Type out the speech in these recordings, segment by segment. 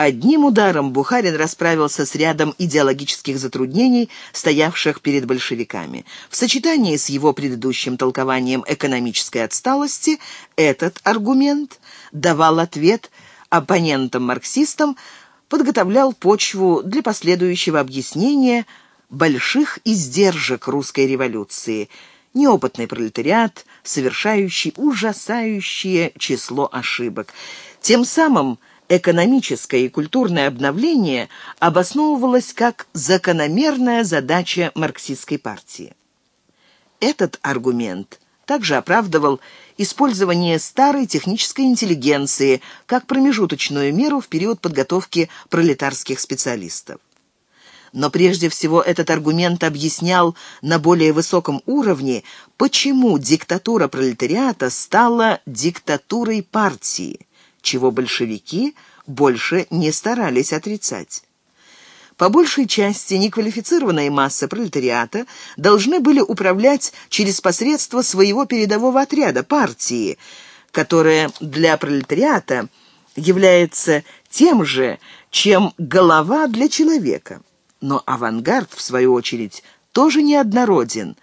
Одним ударом Бухарин расправился с рядом идеологических затруднений, стоявших перед большевиками. В сочетании с его предыдущим толкованием экономической отсталости этот аргумент давал ответ оппонентам-марксистам, подготовлял почву для последующего объяснения больших издержек русской революции, неопытный пролетариат, совершающий ужасающее число ошибок. Тем самым экономическое и культурное обновление обосновывалось как закономерная задача марксистской партии. Этот аргумент также оправдывал использование старой технической интеллигенции как промежуточную меру в период подготовки пролетарских специалистов. Но прежде всего этот аргумент объяснял на более высоком уровне, почему диктатура пролетариата стала диктатурой партии чего большевики больше не старались отрицать. По большей части неквалифицированная масса пролетариата должны были управлять через посредство своего передового отряда, партии, которая для пролетариата является тем же, чем голова для человека. Но авангард, в свою очередь, тоже неоднороден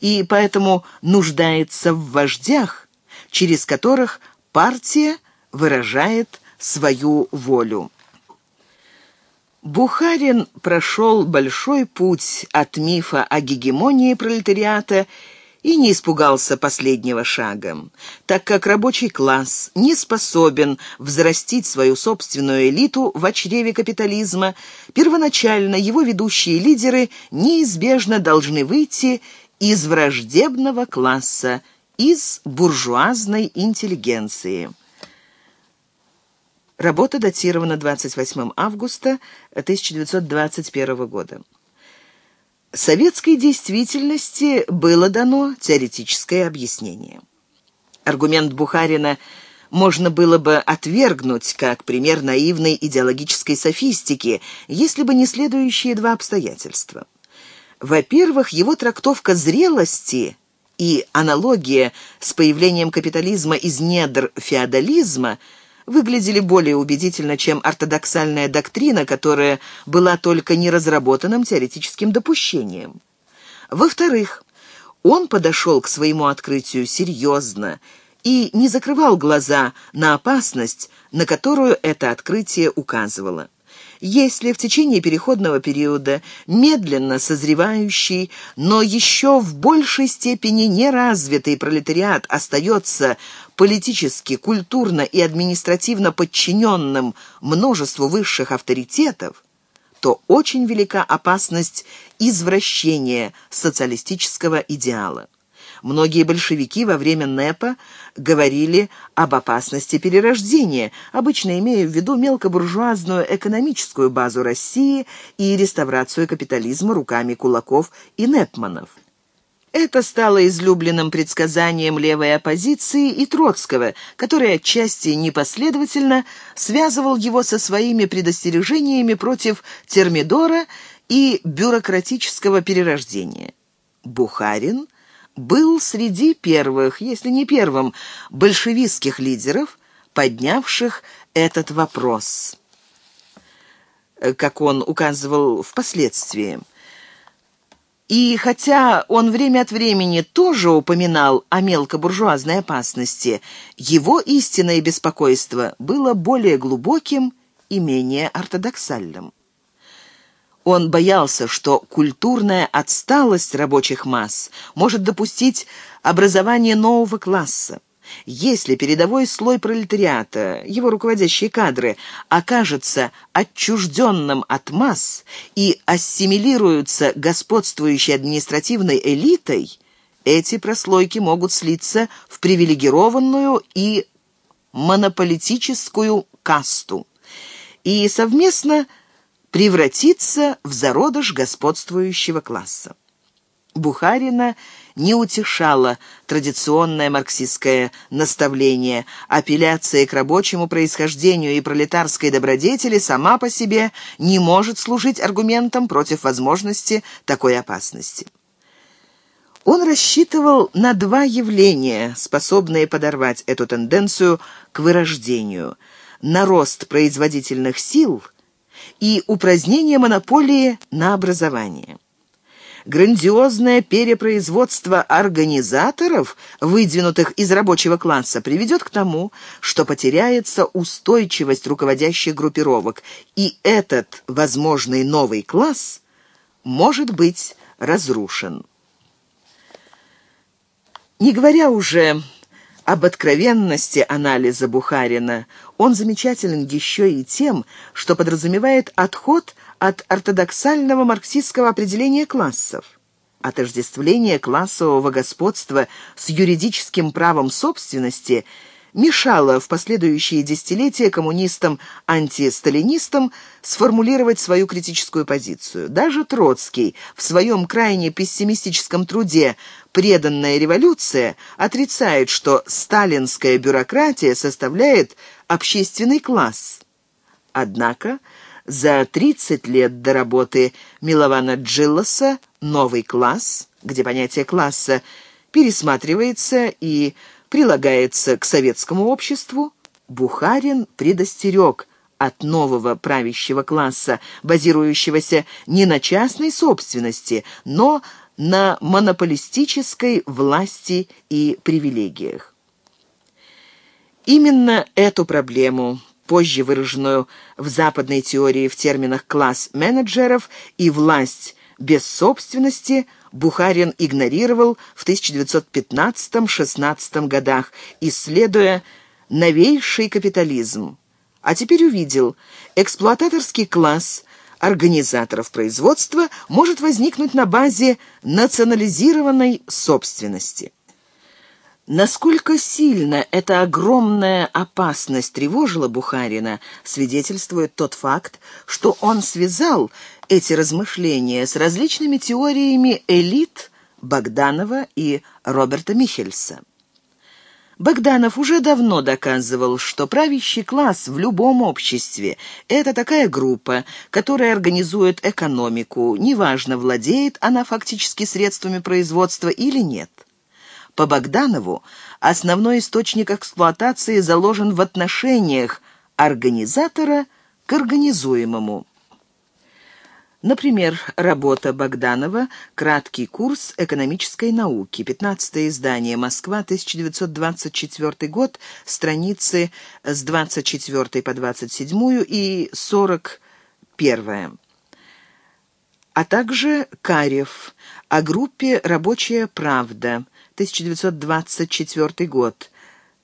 и поэтому нуждается в вождях, через которых партия выражает свою волю. Бухарин прошел большой путь от мифа о гегемонии пролетариата и не испугался последнего шага. Так как рабочий класс не способен взрастить свою собственную элиту в очреве капитализма, первоначально его ведущие лидеры неизбежно должны выйти из враждебного класса, из буржуазной интеллигенции. Работа датирована 28 августа 1921 года. Советской действительности было дано теоретическое объяснение. Аргумент Бухарина можно было бы отвергнуть как пример наивной идеологической софистики, если бы не следующие два обстоятельства. Во-первых, его трактовка зрелости и аналогия с появлением капитализма из недр феодализма – выглядели более убедительно, чем ортодоксальная доктрина, которая была только неразработанным теоретическим допущением. Во-вторых, он подошел к своему открытию серьезно и не закрывал глаза на опасность, на которую это открытие указывало. Если в течение переходного периода медленно созревающий, но еще в большей степени неразвитый пролетариат остается политически, культурно и административно подчиненным множеству высших авторитетов, то очень велика опасность извращения социалистического идеала. Многие большевики во время НЭПа говорили об опасности перерождения, обычно имея в виду мелкобуржуазную экономическую базу России и реставрацию капитализма руками кулаков и НЭПманов. Это стало излюбленным предсказанием левой оппозиции и Троцкого, который отчасти непоследовательно связывал его со своими предостережениями против термидора и бюрократического перерождения. Бухарин был среди первых, если не первым, большевистских лидеров, поднявших этот вопрос, как он указывал впоследствии. И хотя он время от времени тоже упоминал о мелкобуржуазной опасности, его истинное беспокойство было более глубоким и менее ортодоксальным. Он боялся, что культурная отсталость рабочих масс может допустить образование нового класса. Если передовой слой пролетариата, его руководящие кадры, окажется отчужденным от масс и ассимилируются господствующей административной элитой, эти прослойки могут слиться в привилегированную и монополитическую касту и совместно превратиться в зародыш господствующего класса. Бухарина не утешало традиционное марксистское наставление. Апелляция к рабочему происхождению и пролетарской добродетели сама по себе не может служить аргументом против возможности такой опасности. Он рассчитывал на два явления, способные подорвать эту тенденцию к вырождению – на рост производительных сил и упразднение монополии на образование. Грандиозное перепроизводство организаторов, выдвинутых из рабочего класса, приведет к тому, что потеряется устойчивость руководящих группировок, и этот возможный новый класс может быть разрушен. Не говоря уже об откровенности анализа Бухарина, он замечателен еще и тем, что подразумевает отход от ортодоксального марксистского определения классов. Отождествление классового господства с юридическим правом собственности – мешало в последующие десятилетия коммунистам-антисталинистам сформулировать свою критическую позицию. Даже Троцкий в своем крайне пессимистическом труде «Преданная революция» отрицает, что сталинская бюрократия составляет общественный класс. Однако за 30 лет до работы Милована Джилоса «Новый класс», где понятие класса пересматривается и прилагается к советскому обществу, Бухарин предостерег от нового правящего класса, базирующегося не на частной собственности, но на монополистической власти и привилегиях. Именно эту проблему, позже выраженную в западной теории в терминах «класс менеджеров» и «власть без собственности», Бухарин игнорировал в 1915-16 годах, исследуя новейший капитализм. А теперь увидел, эксплуататорский класс организаторов производства может возникнуть на базе национализированной собственности. Насколько сильно эта огромная опасность тревожила Бухарина, свидетельствует тот факт, что он связал эти размышления с различными теориями элит Богданова и Роберта Михельса. Богданов уже давно доказывал, что правящий класс в любом обществе – это такая группа, которая организует экономику, неважно, владеет она фактически средствами производства или нет. По Богданову основной источник эксплуатации заложен в отношениях организатора к организуемому. Например, работа Богданова «Краткий курс экономической науки», 15 издание, Москва, 1924 год, страницы с 24 по 27 и 41. А также Карев о группе «Рабочая правда», 1924 год,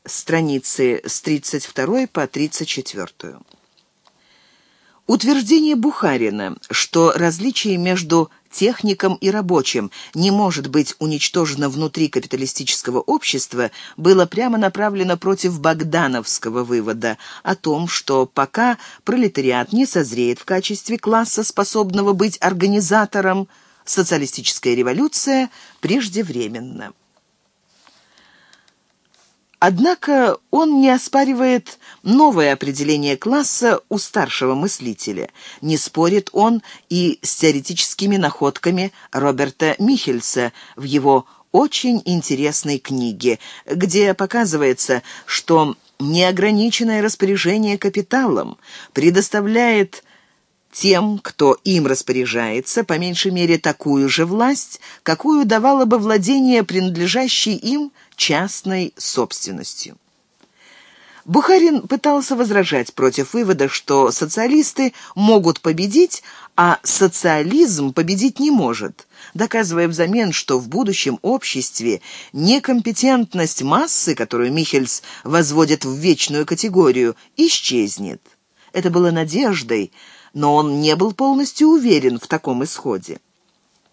страницы с 32 по 34. Утверждение Бухарина, что различие между техником и рабочим не может быть уничтожено внутри капиталистического общества, было прямо направлено против богдановского вывода о том, что пока пролетариат не созреет в качестве класса, способного быть организатором, социалистическая революция преждевременна. Однако он не оспаривает новое определение класса у старшего мыслителя. Не спорит он и с теоретическими находками Роберта Михельса в его очень интересной книге, где показывается, что неограниченное распоряжение капиталом предоставляет тем, кто им распоряжается, по меньшей мере такую же власть, какую давало бы владение принадлежащей им частной собственностью. Бухарин пытался возражать против вывода, что социалисты могут победить, а социализм победить не может, доказывая взамен, что в будущем обществе некомпетентность массы, которую Михельс возводит в вечную категорию, исчезнет. Это было надеждой, но он не был полностью уверен в таком исходе.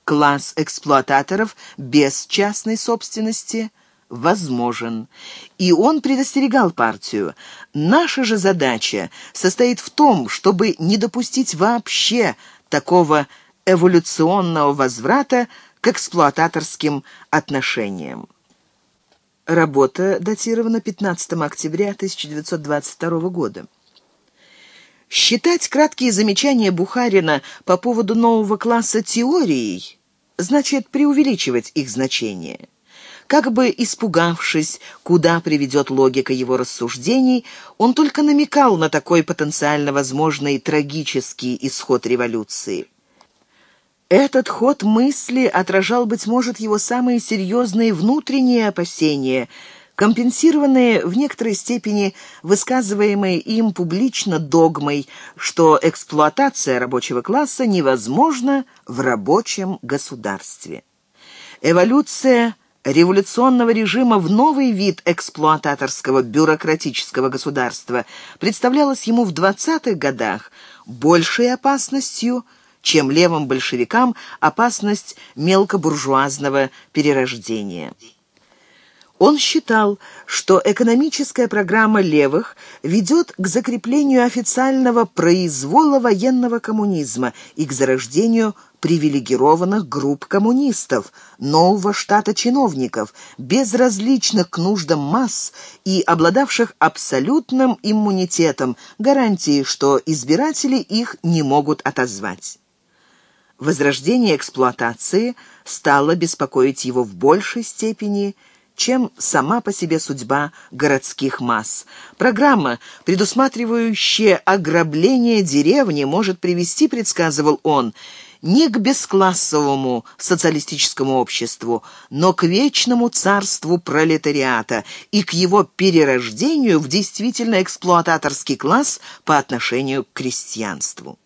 Класс эксплуататоров без частной собственности возможен. И он предостерегал партию. Наша же задача состоит в том, чтобы не допустить вообще такого эволюционного возврата к эксплуататорским отношениям. Работа датирована 15 октября 1922 года. Считать краткие замечания Бухарина по поводу нового класса теорией значит преувеличивать их значение. Как бы испугавшись, куда приведет логика его рассуждений, он только намекал на такой потенциально возможный трагический исход революции. Этот ход мысли отражал, быть может, его самые серьезные внутренние опасения, компенсированные в некоторой степени высказываемой им публично догмой, что эксплуатация рабочего класса невозможна в рабочем государстве. Эволюция революционного режима в новый вид эксплуататорского бюрократического государства представлялась ему в 20-х годах большей опасностью, чем левым большевикам опасность мелкобуржуазного перерождения. Он считал, что экономическая программа левых ведет к закреплению официального произвола военного коммунизма и к зарождению привилегированных групп коммунистов, нового штата чиновников, безразличных к нуждам масс и обладавших абсолютным иммунитетом, гарантией, что избиратели их не могут отозвать. Возрождение эксплуатации стало беспокоить его в большей степени, чем сама по себе судьба городских масс. Программа, предусматривающая ограбление деревни, может привести, предсказывал он, не к бесклассовому социалистическому обществу, но к вечному царству пролетариата и к его перерождению в действительно эксплуататорский класс по отношению к крестьянству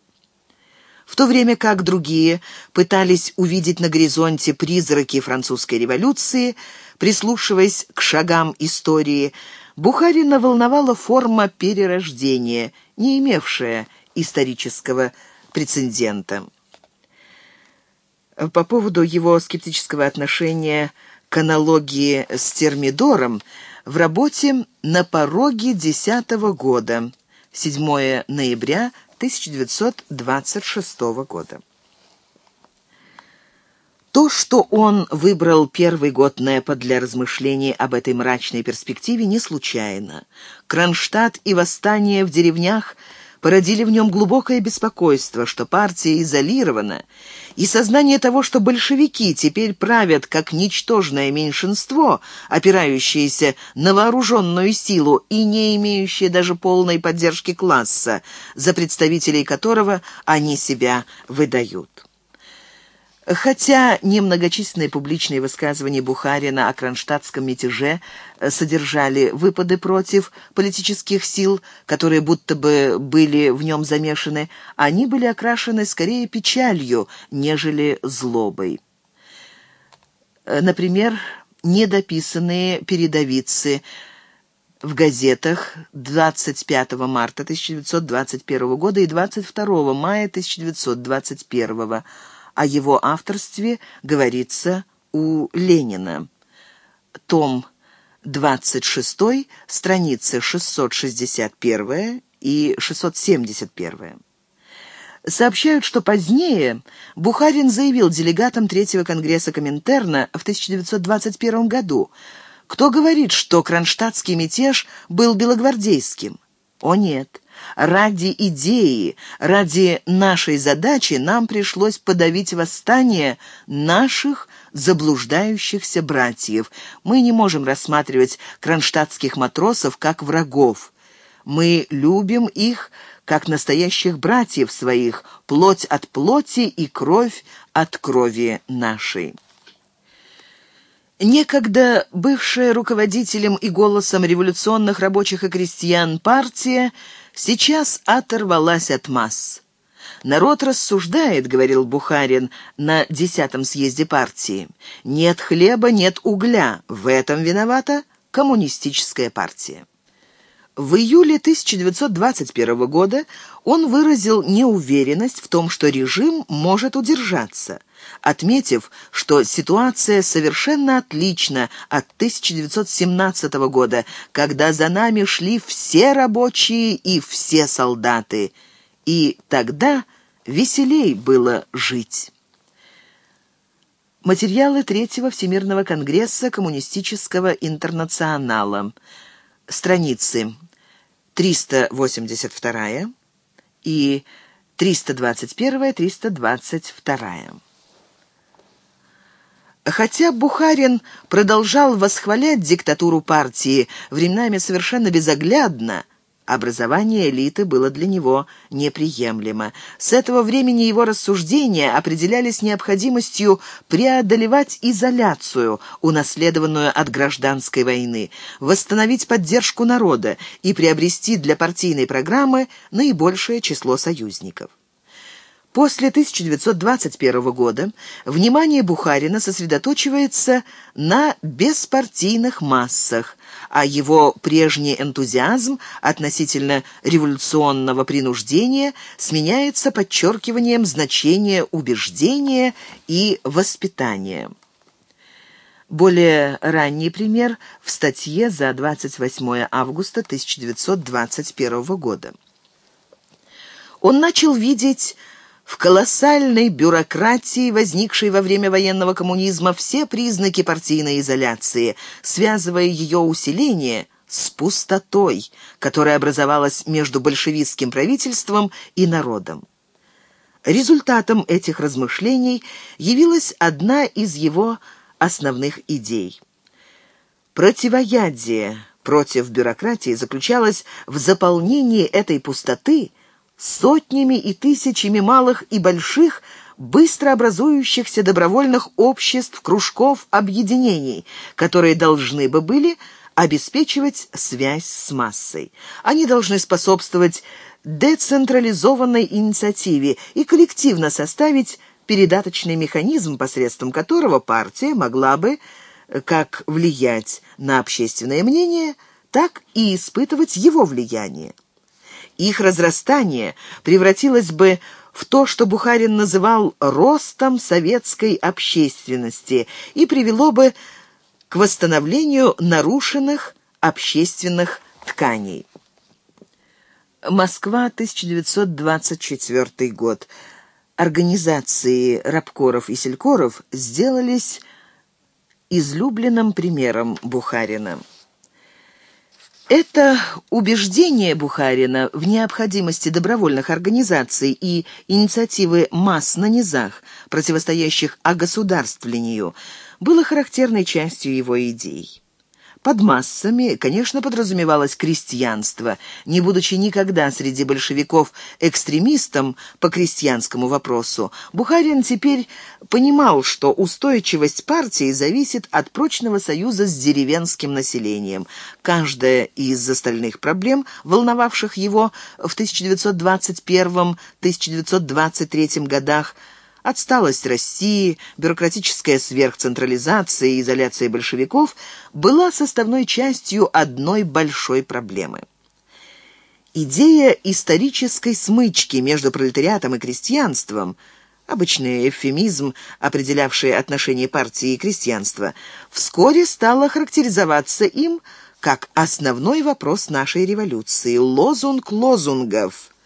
в то время как другие пытались увидеть на горизонте призраки французской революции, прислушиваясь к шагам истории, Бухарина волновала форма перерождения, не имевшая исторического прецедента. По поводу его скептического отношения к аналогии с термидором в работе «На пороге десятого года» 7 ноября 1926 года. То, что он выбрал первый год НЭПа для размышлений об этой мрачной перспективе, не случайно. Кронштадт и восстание в деревнях – породили в нем глубокое беспокойство, что партия изолирована, и сознание того, что большевики теперь правят как ничтожное меньшинство, опирающееся на вооруженную силу и не имеющее даже полной поддержки класса, за представителей которого они себя выдают. Хотя немногочисленные публичные высказывания Бухарина о кронштадтском мятеже э, содержали выпады против политических сил, которые будто бы были в нем замешаны, они были окрашены скорее печалью, нежели злобой. Э, например, недописанные передовицы в газетах 25 марта 1921 года и 22 мая 1921 года о его авторстве говорится у Ленина. Том 26, страницы 661 и 671. Сообщают, что позднее Бухарин заявил делегатам Третьего Конгресса Коминтерна в 1921 году, кто говорит, что кронштадтский мятеж был белогвардейским. О нет, Ради идеи, ради нашей задачи нам пришлось подавить восстание наших заблуждающихся братьев. Мы не можем рассматривать кронштадтских матросов как врагов. Мы любим их как настоящих братьев своих, плоть от плоти и кровь от крови нашей. Некогда бывшая руководителем и голосом революционных рабочих и крестьян партия сейчас оторвалась от масс. «Народ рассуждает», — говорил Бухарин на десятом съезде партии. «Нет хлеба, нет угля. В этом виновата коммунистическая партия». В июле 1921 года он выразил неуверенность в том, что режим может удержаться, отметив, что ситуация совершенно отлична от 1917 года, когда за нами шли все рабочие и все солдаты, и тогда веселей было жить. Материалы Третьего Всемирного Конгресса Коммунистического Интернационала – страницы 382 и 321-322. Хотя Бухарин продолжал восхвалять диктатуру партии, временами совершенно безоглядно, Образование элиты было для него неприемлемо. С этого времени его рассуждения определялись необходимостью преодолевать изоляцию, унаследованную от гражданской войны, восстановить поддержку народа и приобрести для партийной программы наибольшее число союзников. После 1921 года внимание Бухарина сосредоточивается на беспартийных массах, а его прежний энтузиазм относительно революционного принуждения сменяется подчеркиванием значения убеждения и воспитания. Более ранний пример в статье за 28 августа 1921 года. Он начал видеть в колоссальной бюрократии, возникшей во время военного коммунизма, все признаки партийной изоляции, связывая ее усиление с пустотой, которая образовалась между большевистским правительством и народом. Результатом этих размышлений явилась одна из его основных идей. Противоядие против бюрократии заключалось в заполнении этой пустоты – сотнями и тысячами малых и больших, быстро образующихся добровольных обществ, кружков, объединений, которые должны бы были обеспечивать связь с массой. Они должны способствовать децентрализованной инициативе и коллективно составить передаточный механизм, посредством которого партия могла бы как влиять на общественное мнение, так и испытывать его влияние. Их разрастание превратилось бы в то, что Бухарин называл «ростом советской общественности» и привело бы к восстановлению нарушенных общественных тканей. Москва, 1924 год. Организации рабкоров и селькоров сделались излюбленным примером Бухарина. Это убеждение Бухарина в необходимости добровольных организаций и инициативы масс на низах, противостоящих огосударствлению, было характерной частью его идей. Под массами, конечно, подразумевалось крестьянство, не будучи никогда среди большевиков экстремистом по крестьянскому вопросу. Бухарин теперь понимал, что устойчивость партии зависит от прочного союза с деревенским населением. Каждая из остальных проблем, волновавших его в 1921-1923 годах, Отсталость России, бюрократическая сверхцентрализация и изоляция большевиков была составной частью одной большой проблемы. Идея исторической смычки между пролетариатом и крестьянством – обычный эвфемизм, определявший отношения партии и крестьянства, вскоре стала характеризоваться им как основной вопрос нашей революции, лозунг лозунгов –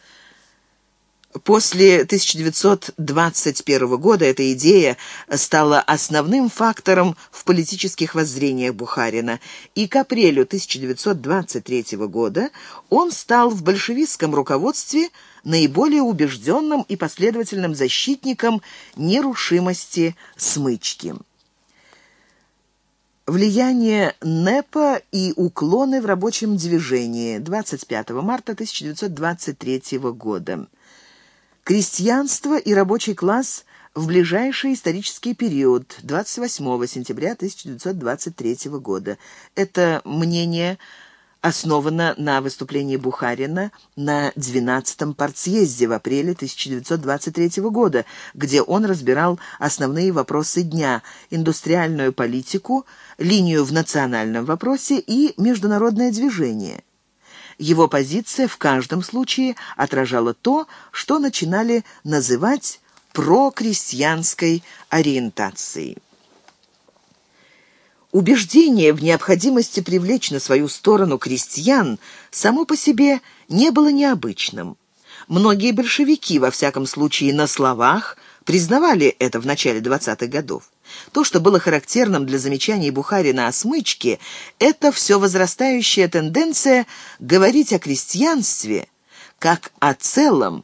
После 1921 года эта идея стала основным фактором в политических воззрениях Бухарина, и к апрелю 1923 года он стал в большевистском руководстве наиболее убежденным и последовательным защитником нерушимости смычки. Влияние НЭПа и уклоны в рабочем движении. 25 марта 1923 года крестьянство и рабочий класс в ближайший исторический период, 28 сентября 1923 года. Это мнение основано на выступлении Бухарина на 12-м партсъезде в апреле 1923 года, где он разбирал основные вопросы дня – индустриальную политику, линию в национальном вопросе и международное движение – его позиция в каждом случае отражала то, что начинали называть прокрестьянской ориентацией. Убеждение в необходимости привлечь на свою сторону крестьян само по себе не было необычным. Многие большевики, во всяком случае на словах, признавали это в начале 20-х годов. То, что было характерным для замечаний Бухарина о смычке, это все возрастающая тенденция говорить о крестьянстве как о целом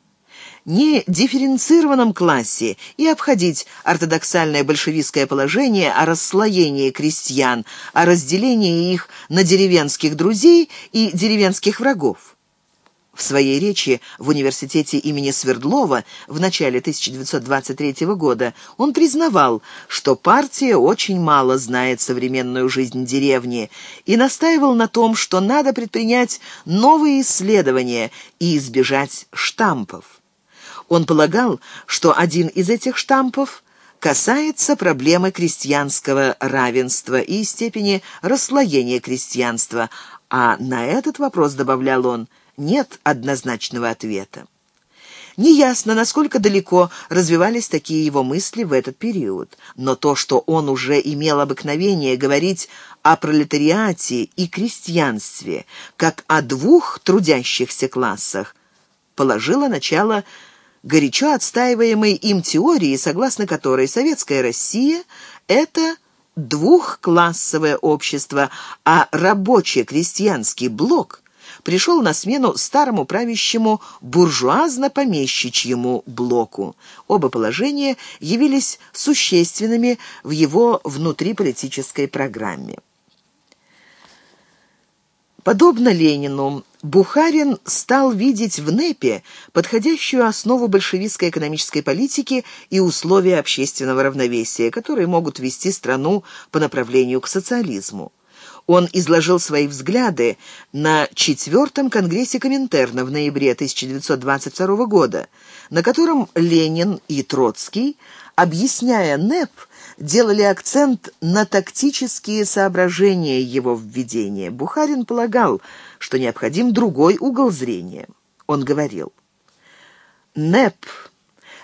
не дифференцированном классе и обходить ортодоксальное большевистское положение о расслоении крестьян, о разделении их на деревенских друзей и деревенских врагов. В своей речи в университете имени Свердлова в начале 1923 года он признавал, что партия очень мало знает современную жизнь деревни и настаивал на том, что надо предпринять новые исследования и избежать штампов. Он полагал, что один из этих штампов касается проблемы крестьянского равенства и степени расслоения крестьянства, а на этот вопрос, добавлял он, – нет однозначного ответа. Неясно, насколько далеко развивались такие его мысли в этот период, но то, что он уже имел обыкновение говорить о пролетариате и крестьянстве, как о двух трудящихся классах, положило начало горячо отстаиваемой им теории, согласно которой советская Россия – это двухклассовое общество, а рабоче-крестьянский блок – пришел на смену старому правящему буржуазно-помещичьему блоку. Оба положения явились существенными в его внутриполитической программе. Подобно Ленину, Бухарин стал видеть в НЭПе подходящую основу большевистской экономической политики и условия общественного равновесия, которые могут вести страну по направлению к социализму. Он изложил свои взгляды на четвертом конгрессе Коминтерна в ноябре 1922 года, на котором Ленин и Троцкий, объясняя НЭП, делали акцент на тактические соображения его введения. Бухарин полагал, что необходим другой угол зрения. Он говорил, «НЭП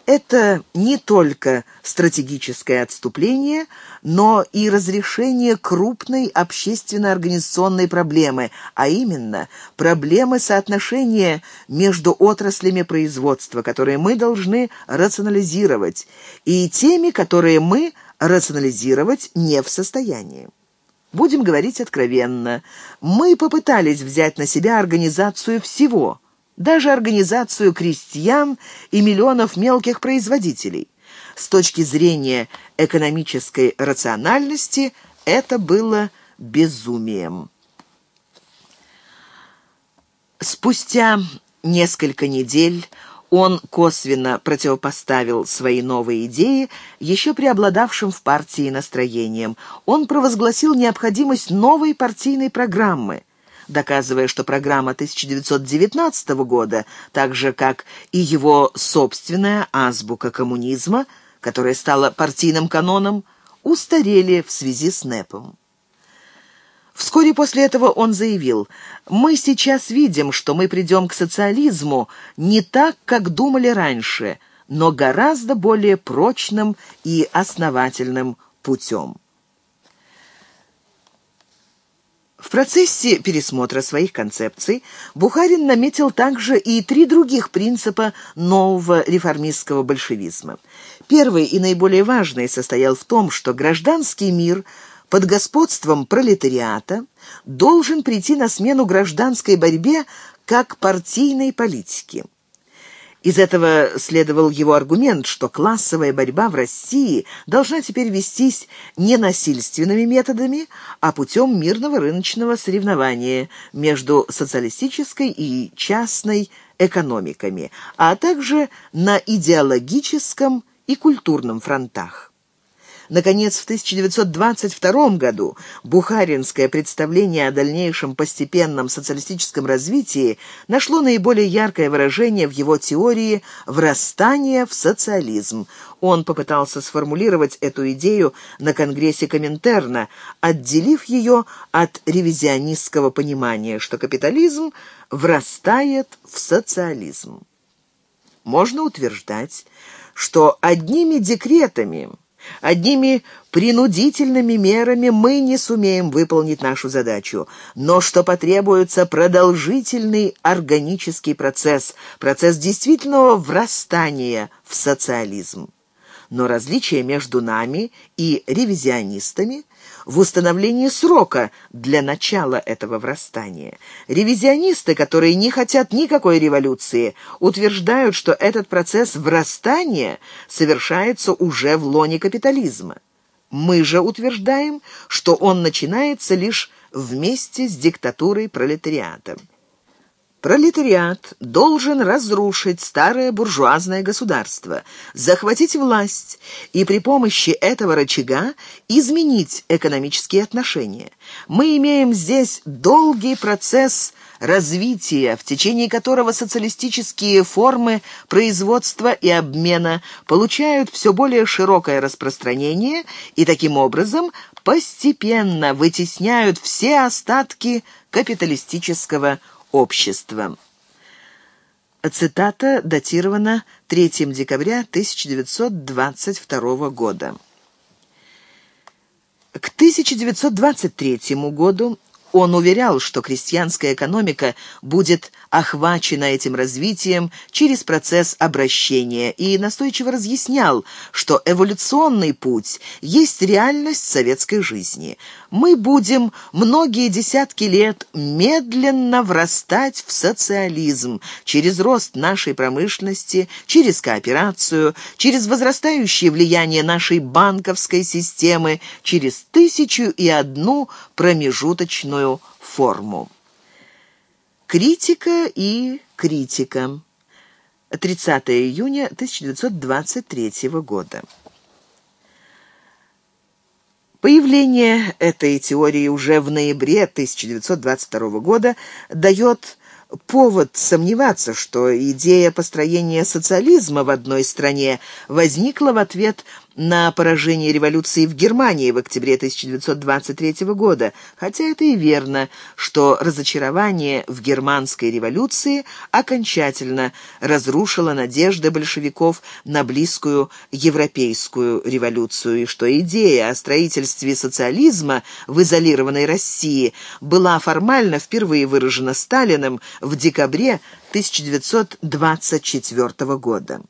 это не только стратегическое отступление, но и разрешение крупной общественно-организационной проблемы, а именно проблемы соотношения между отраслями производства, которые мы должны рационализировать, и теми, которые мы рационализировать не в состоянии. Будем говорить откровенно. Мы попытались взять на себя организацию всего – даже организацию крестьян и миллионов мелких производителей. С точки зрения экономической рациональности это было безумием. Спустя несколько недель он косвенно противопоставил свои новые идеи еще преобладавшим в партии настроениям. Он провозгласил необходимость новой партийной программы, доказывая, что программа 1919 года, так же как и его собственная азбука коммунизма, которая стала партийным каноном, устарели в связи с НЭПом. Вскоре после этого он заявил, «Мы сейчас видим, что мы придем к социализму не так, как думали раньше, но гораздо более прочным и основательным путем». В процессе пересмотра своих концепций Бухарин наметил также и три других принципа нового реформистского большевизма. Первый и наиболее важный состоял в том, что гражданский мир под господством пролетариата должен прийти на смену гражданской борьбе как партийной политике. Из этого следовал его аргумент, что классовая борьба в России должна теперь вестись не насильственными методами, а путем мирного рыночного соревнования между социалистической и частной экономиками, а также на идеологическом и культурном фронтах. Наконец, в 1922 году бухаринское представление о дальнейшем постепенном социалистическом развитии нашло наиболее яркое выражение в его теории «врастания в социализм». Он попытался сформулировать эту идею на Конгрессе Коминтерна, отделив ее от ревизионистского понимания, что капитализм врастает в социализм. Можно утверждать, что одними декретами – Одними принудительными мерами мы не сумеем выполнить нашу задачу, но что потребуется продолжительный органический процесс, процесс действительного врастания в социализм. Но различие между нами и ревизионистами в установлении срока для начала этого восстания. Ревизионисты, которые не хотят никакой революции, утверждают, что этот процесс врастания совершается уже в лоне капитализма. Мы же утверждаем, что он начинается лишь вместе с диктатурой пролетариата. Пролетариат должен разрушить старое буржуазное государство, захватить власть и при помощи этого рычага изменить экономические отношения. Мы имеем здесь долгий процесс развития, в течение которого социалистические формы производства и обмена получают все более широкое распространение и таким образом постепенно вытесняют все остатки капиталистического общества. Цитата датирована 3 декабря 1922 года. К 1923 году он уверял, что крестьянская экономика будет охвачена этим развитием через процесс обращения и настойчиво разъяснял, что эволюционный путь есть реальность советской жизни. Мы будем многие десятки лет медленно врастать в социализм через рост нашей промышленности, через кооперацию, через возрастающее влияние нашей банковской системы, через тысячу и одну промежуточную форму. Критика и критика. 30 июня 1923 года. Появление этой теории уже в ноябре 1922 года дает повод сомневаться, что идея построения социализма в одной стране возникла в ответ на поражение революции в Германии в октябре 1923 года, хотя это и верно, что разочарование в германской революции окончательно разрушило надежды большевиков на близкую европейскую революцию, и что идея о строительстве социализма в изолированной России была формально впервые выражена Сталиным в декабре 1924 года.